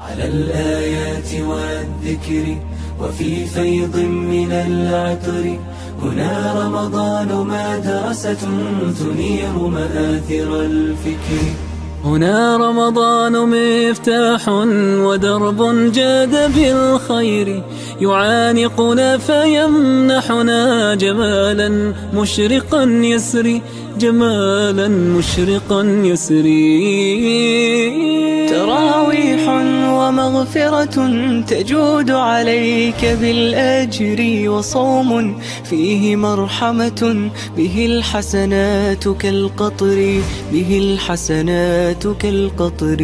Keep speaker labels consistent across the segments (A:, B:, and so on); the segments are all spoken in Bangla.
A: على الآيات والذكر وفي فيض من العطر. هنا رمضان مدرسة تنير مآثر الفكر.
B: هنا رمضان مفتاح ودرب جاد بالخير. يعانقنا فيمنحنا جمالا مشرقا يسري جمالا مشرقا يسري
C: تراويح ومغفرة تجود عليك بالأجر وصوم فيه مرحمة به الحسنات كالقطر به الحسنات كالقطر.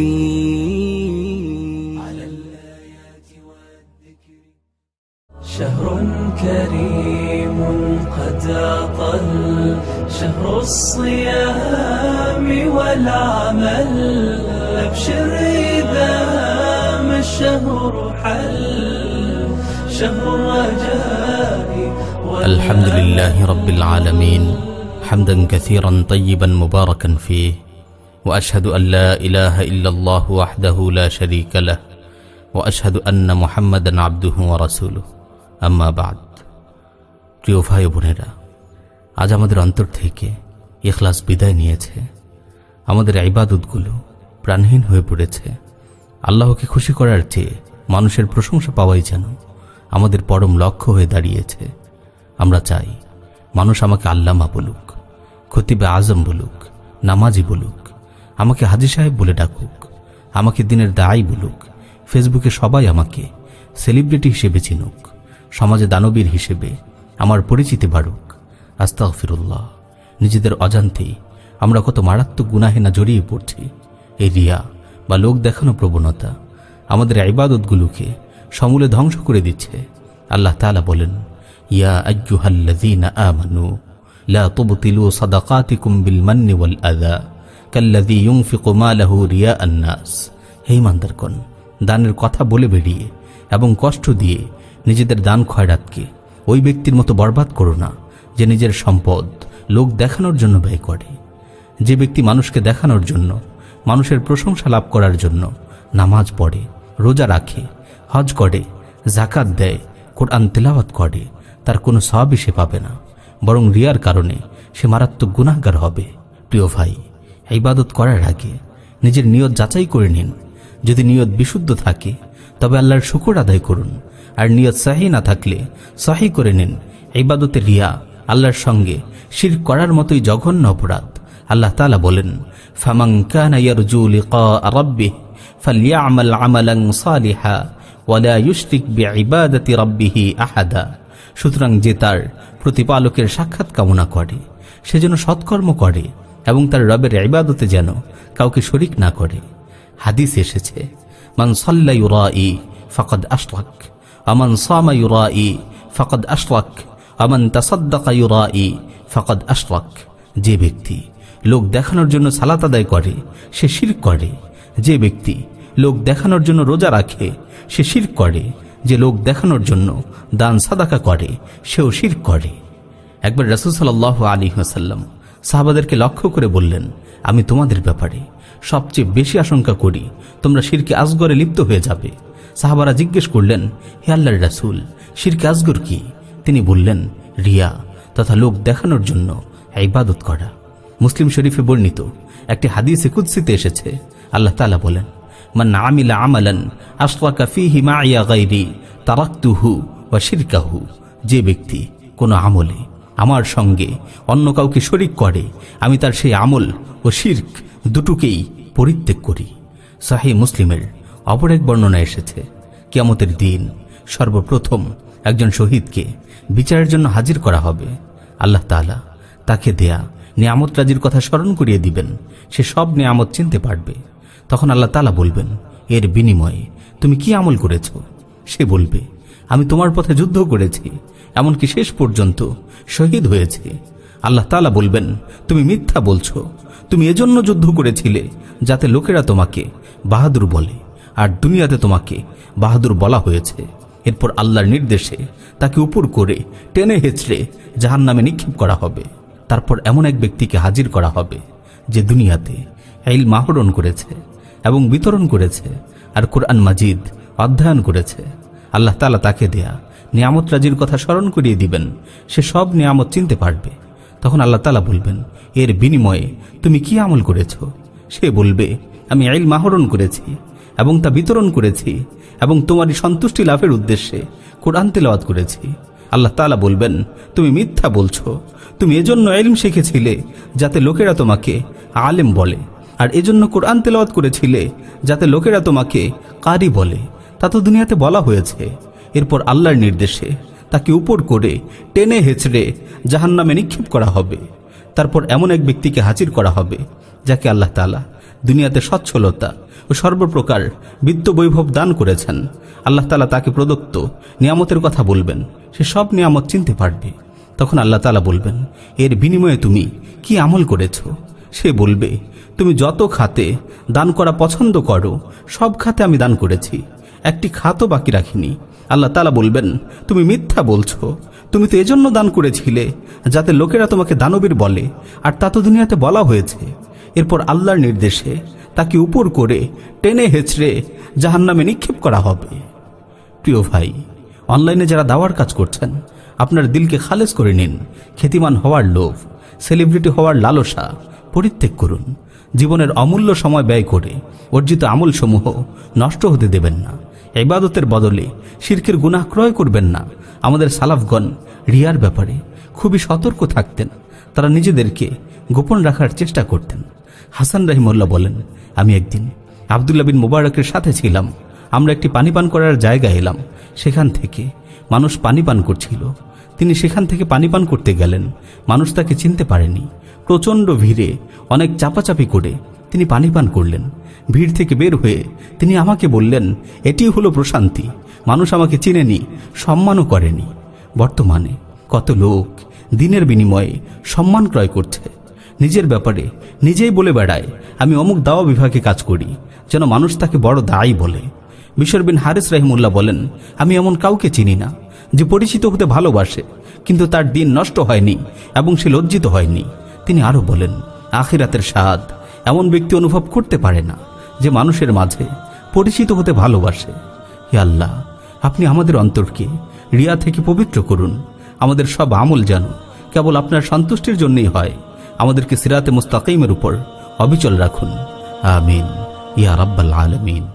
A: شهر كريم قد أطل شهر الصيام والعمل. أبشر ما الشهر حل شهر الرجاء
D: الحمد لله رب العالمين حمدا كثيرا طيبا مباركا فيه واشهد ان لا اله الا الله وحده لا شريك له واشهد ان محمدا عبده ورسوله আম্মা বাদ প্রিয় ভাই ও বোনেরা আজ আমাদের অন্তর থেকে ইখলাস বিদায় নিয়েছে আমাদের ইবাদতগুলো প্রাণহীন হয়ে পড়েছে আল্লাহকে খুশি করার চেয়ে মানুষের প্রশংসা পাওয়াই যেন আমাদের পরম লক্ষ্য হয়ে দাঁড়িয়েছে। আমরা চাই মানুষ আমাকে আল্লামা বলুক, খতিবে আজম বলুক, নামাজি বলুক, আমাকে হাজি সাহেব বলে ডাকুক, আমাকে দিনের দায় বলুক, ফেসবুকে সবাই আমাকে সেলিব্রিটি হিসেবে চিনুক, সমাজে দানবীর হিসেবে আমার পরিচিতি বাড়ুক। আস্তাক ফিরুল্লাহ নিজেদের অজান্তেই আমরা কত মারাত্মক গুনাহে না জড়িয়ে পড়ছি, এই রিয়া বা লোক দেখানো প্রবণতা আমাদের ইবাদতগুলোকে সমূলে ধ্বংস করে দিচ্ছে। আল্লাহ তাআলা বলেন, ইয়া দানের কথা বলে বেরিয়ে এবং কষ্ট দিয়ে নিজেদের দান খয়রাতকে ওই ব্যক্তির মতো বরবাদ করো না যে নিজের সম্পদ লোক দেখানোর জন্য ব্যয় করে। যে ব্যক্তি মানুষকে দেখানোর জন্য মানুষের প্রশংসা লাভ করার জন্য নামাজ পড়ে, রোজা রাখে, হজ করে জাকাত দেয়, কোরআন তেলাওয়াত করে, তার কোনো সবই সে পাবে না। বরং রিয়ার কারণে সে মারাত্মক গুনাহগার হবে। প্রিয় ভাই, ইবাদত করার আগে নিজের নিয়ত যাচাই করে নিন। যদি নিয়ত বিশুদ্ধ থাকে, তবে আল্লাহর শুকুর আদায় করুন। আর নিয়ত সাহি না থাকলে সাহি করে নিন। ইবাদতে রিয়া আল্লাহর সঙ্গে শির করার মতোই জঘন্য অপরাধ। আল্লাহ তাআলা বলেন, ফামান কানা ইয়ারজু লিকা রাব্বিহ ফালইআমাল আমালান সালিহা ওয়ালা ইউশরিক বিইবাদাতি রাব্বিহি আহাদা। সুতরাং যে তার প্রতিপালকের সাক্ষাৎ কামনা করে, সে যেন সৎকর্ম করে এবং তার রবের ইবাদতে যেন কাউকে শরিক না করে। হাদিস এসেছে, মান সাল্লা ইউরাই ফাকাদ আশরাক আমান সামা ইউরাই ফাকাদ আশরাক আমান তাসাদ্দাকা ইউরাই ফাকাদ আশরাক। যে ব্যক্তি লোক দেখানোর জন্য সালাত আদায় করে, সে শির করে। যে ব্যক্তি লোক দেখানোর জন্য রোজা রাখে, সে শির করে। যে লোক দেখানোর জন্য দান সাদাকা করে, সেও শির করে। একবার রসুল সাল্লাহ আলী হাসাল্লাম সাহাবাদেরকে লক্ষ্য করে বললেন, আমি তোমাদের ব্যাপারে সবচেয়ে বেশি আশঙ্কা করি, তোমরা শিরকে আজগরে লিপ্ত হয়ে যাবে। সাহাবারা জিজ্ঞেস করলেন, হে আল্লাহর রাসুল, শিরকে আজগর কি? তিনি বললেন, রিয়া, তথা লোক দেখানোর জন্য ইবাদত করা। মুসলিম শরীফে বর্ণিত একটি হাদিসে কুৎসিতে এসেছে। আল্লাহ তালা বলেন, মান আমিলা আমালান তারাক্তুহু ওয়া শিরকাহু। যে ব্যক্তি কোনো আমলে আমার সঙ্গে অন্য কাউকে শরিক করে, আমি তার সেই আমল ও শির্ক দুটোকেই পরিত্যাগ করি। সাহি মুসলিমের অপর এক বর্ণনা এসেছে, কিয়ামতের দিন সর্বপ্রথম একজন শহীদকে বিচারের জন্য হাজির করা হবে। আল্লাহ তাআলা তাকে দেয়া নিয়ামত রাজির কথা স্মরণ করিয়ে দিবেন। সে সব নিয়ামত চিনতে পারবে। তখন আল্লাহ তালা বলবেন, এর বিনিময়ে তুমি কি আমল করেছ? সে বলবে, আমি তোমার পথে যুদ্ধ করেছি, এমনকি শেষ পর্যন্ত শহীদ হয়েছে। আল্লাহ তালা বলবেন, তুমি মিথ্যা বলছো। তুমি এজন্য যুদ্ধ করেছিলে যাতে লোকেরা তোমাকে বাহাদুর বলে, আর দুনিয়াতে তোমাকে বাহাদুর বলা হয়েছে। এরপর আল্লাহর নির্দেশে তাকে উপর করে টেনে হেঁচড়ে জাহান নামে নিক্ষেপ করা হবে। তারপর এমন এক ব্যক্তিকে হাজির করা হবে, যে দুনিয়াতে এল মাহরণ করেছে এবং বিতরণ করেছে আর কোরআন মাজিদ অধ্যয়ন করেছে। আল্লাহ তালা তাকে দেয়া নিয়ামত রাজির কথা স্মরণ করিয়ে দিবেন। সে সব নিয়ামত চিনতে পারবে। তখন আল্লাহ তালা বলবেন, এর বিনিময়ে তুমি কি আমল করেছ? সে বলবে, আমি আইল মাহরণ করেছি এবং তা বিতরণ করেছি এবং তোমারই সন্তুষ্টি লাভের উদ্দেশ্যে কোরআন তেলাওয়াত করেছি। আল্লাহ তালা বলবেন, তুমি মিথ্যা বলছো। তুমি এজন্য এলম শিখেছিলে যাতে লোকেরা তোমাকে আলেম বলে। আর এজন্য কোরআন তেলাওয়াত করেছিলে যাতে লোকেরা তোমাকে কারি বলে। তা তো দুনিয়াতে বলা হয়েছে। এরপর আল্লাহর নির্দেশে তাকে উপর করে টেনে হেঁচড়ে জাহান নামে নিক্ষেপ করা হবে। তারপর এমন এক ব্যক্তিকে হাজির করা হবে, যাকে আল্লাহ তালা দুনিয়াতে সচ্ছলতা ও সর্বপ্রকার বিত্ত বৈভব দান করেছেন। আল্লাহ তালা তাকে প্রদত্ত নিয়ামতের কথা বলবেন। সে সব নিয়ামত চিনতে পারবে। তখন আল্লাহ তালা বলবেন, এর বিনিময়ে তুমি কি আমল করেছ? সে বলবে, তুমি যত খাতে দান করা পছন্দ করো, সব খাতে আমি দান করেছি। একটি খাতও বাকি রাখিনি। আল্লাহ তালা বলবেন, তুমি মিথ্যা বলছো। তুমি তো এজন্য দান করেছিলে, যাতে লোকেরা তোমাকে দানবীর বলে, আর তা তো দুনিয়াতে বলা হয়েছে। এরপর আল্লাহর নির্দেশে তাকে উপর করে টেনে হেঁচড়ে জাহান নামে নিক্ষেপ করা হবে। প্রিয় ভাই অনলাইনে যারা দাওয়ার কাজ করছেন, আপনার দিলকে খালেজ করে নিন, খ্যাতিমান হওয়ার লোভ, সেলিব্রিটি হওয়ার লালসা, পরিত্যাগ করুন। জীবনের অমূল্য সময় ব্যয় করে অর্জিত আমলসমূহ নষ্ট হতে দেবেন না। ইবাদতের বদলে শির্কের গুনাহ ক্রয় করবেন না। আমাদের সালাফগণ রিয়ার ব্যাপারে খুবই সতর্ক থাকতেন। তারা নিজেদেরকে গোপন রাখার চেষ্টা করতেন। হাসান রাহিমুল্লাহ বলেন, আমি একদিন আবদুল্লাহ বিন মুবারকের সাথে ছিলাম। আমরা একটি পানি পান করার জায়গা এলাম। সেখান থেকে মানুষ পানি পান করছিল। তিনি সেখান থেকে পানি পান করতে গেলেন। মানুষ তাকে চিনতে পারেনি। প্রচণ্ড ভিড়ে, অনেক চাপাচাপি করে তিনি পানি পান করলেন। ভিড় থেকে বের হয়ে তিনি আমাকে বললেন, এটি হলো প্রশান্তি। মানুষ আমাকে চিনেনি, সম্মানও করেনি। বর্তমানে কত লোক দিনের বিনিময়ে সম্মান ক্রয় করছে। নিজের ব্যাপারে নিজেই বলে বেড়ায়, আমি অমুক দাওয়া বিভাগে কাজ করি, যেন মানুষ তাকে বড় দায়ী বলে। বিশ্বর বিন হারিস রাহিমুল্লাহ বলেন, আমি এমন কাউকে চিনি না যে পরিচিত হতে ভালোবাসে, কিন্তু তার দিন নষ্ট হয়নি এবং সে লজ্জিত হয়নি। তিনি আরও বলেন, আখিরাতের স্বাদ এমন ব্যক্তি অনুভব করতে পারে না যে মানুষের মাঝে পরিচিত হতে ভালোবাসে। হে আল্লাহ, আপনি আমাদের অন্তরকে রিয়া থেকে পবিত্র করুন। আমাদের সব আমল যেন কেবল আপনার সন্তুষ্টির জন্যই হয়। আমাদেরকে সিরাতে মুস্তাকিমের উপর অবিচল রাখুন। আমিন। ইয়া রাব্বাল আলমিন।